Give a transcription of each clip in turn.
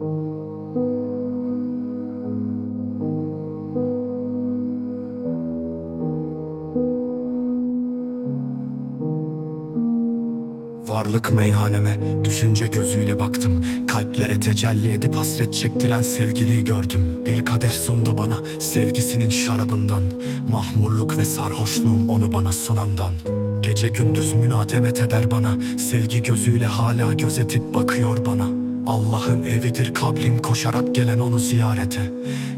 Varlık meyhaneme düşünce gözüyle baktım. Kalplere tecelli edip hasret çektiren sevgiliyi gördüm. Bir kadeh sundu bana sevgisinin şarabından. Mahmurluk ve sarhoşluğum onu bana sunandan. Gece gündüz münademet eder bana. Sevgi gözüyle hala gözetip bakıyor bana Allah'ın evidir kabrim koşarak gelen onu ziyarete.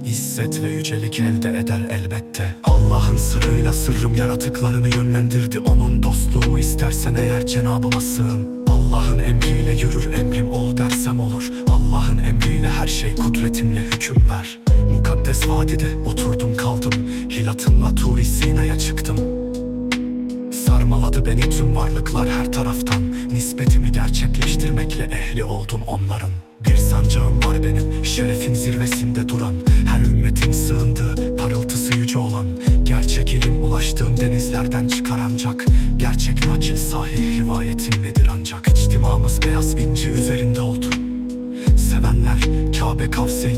İzzet ve yücelik elde eder elbette. Allah'ın sırrıyla sırrım yaratıklarını yönlendirdi. Onun dostluğu istersen eğer Cenabıma sığın. Allah'ın emriyle yürür emrim ol dersem olur. Allah'ın emriyle her şey kudretimle hüküm ver. Mukaddes vadide oturdum kaldım. Hilatımla Turi Sina'ya çıktım Sarmaladı beni tüm varlıklar her taraftan. Nispetimi gerçekleştirmekle ehli oldum onların. Bir sancağım var benim şerefin zirvesinde duran. Her ümmetin sığındığı parıltısı yüce olan. Gerçek ilim ulaştığım denizlerden çıkar ancak. Gerçek nakil sahih rivayetin nedir ancak? İçtimamız beyaz inci üzerinde oldu. Sevenler Kabe kavseyinde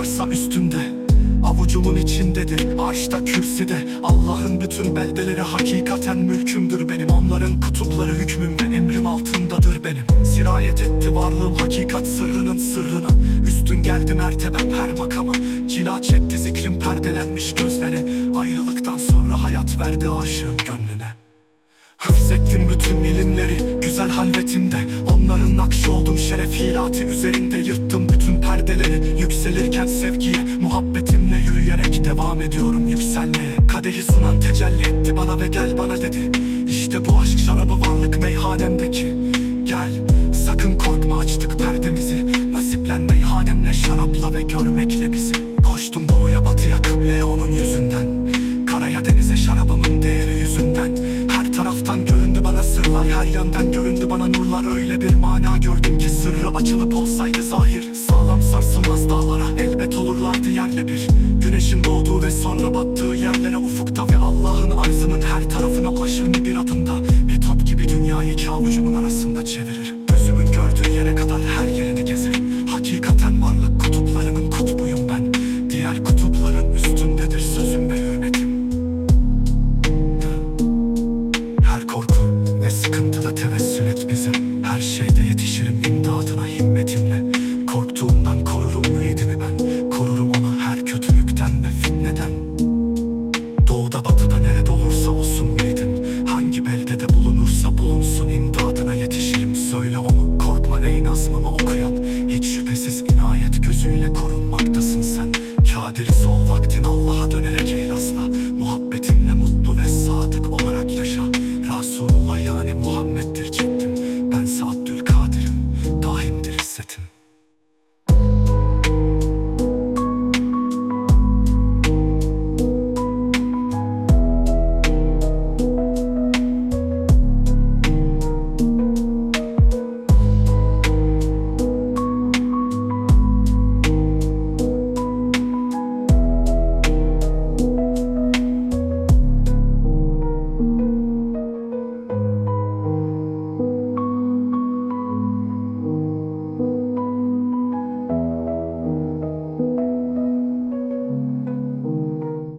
varsa üstünde Avucumun içindedir arşta kürsüde. Allah'ın bütün beldeleri hakikaten mülkümdür benim. Onların kutupları hükmüm ve emrim altındadır benim. Sirayet etti varlığım hakikat sırrının sırrına. Üstün geldi mertebem her makama. Cila çekti zikrim perdelenmiş gözlere. Ayrılıktan sonra hayat verdi aşığın gönlüne. Hıfzettim bütün ilimleri güzel halvetimde. Onların nakşı oldum şeref hilati üzerinde Yırttım bütün perdeleri yükselirken sevgiye Muhabbetimle yürüyerek devam ediyorum. Yükselmeye Kadehi sunan tecelli etti bana ve gel bana dedi. İşte bu aşk şarabı varlık meyhanemdeki Gel sakın korkma açtık perdemizi. Nasiplen meyhanemle şarapla ve görmekle bizi. Koştum doğuya batıya kıbleye onun yüzünden. Karaya denize şarabımın değeri yüzünden. Her taraftan göründü bana sırlar Her yandan göründü bana nurlar. Öyle bir mana gördüm ki sırrı açılıp olsaydı zahir dağlara elbet olurlardı yerle bir Güneşin doğduğu ve sonra battığı yerlere ufukta Ve Allah'ın arzının her tarafına ulaşır bir adımda? Bir top gibi dünyayı iki avucumun arasında çevirir. Gözümün gördüğü yere kadar her yerini gezerim Hakikaten varlık kutuplarının kutbuyum ben. Diğer kutupların üstündedir sözüm ve hürmetim. Her korku ne sıkıntıda tevessül et bize Her şeyde yetişirim imdadına himmetimle ey nazmımı okuyan Hiç şüphesiz inayet gözüyle korunmaktasın sen. Kadiri sol vaktin Allah'a dönerek eyle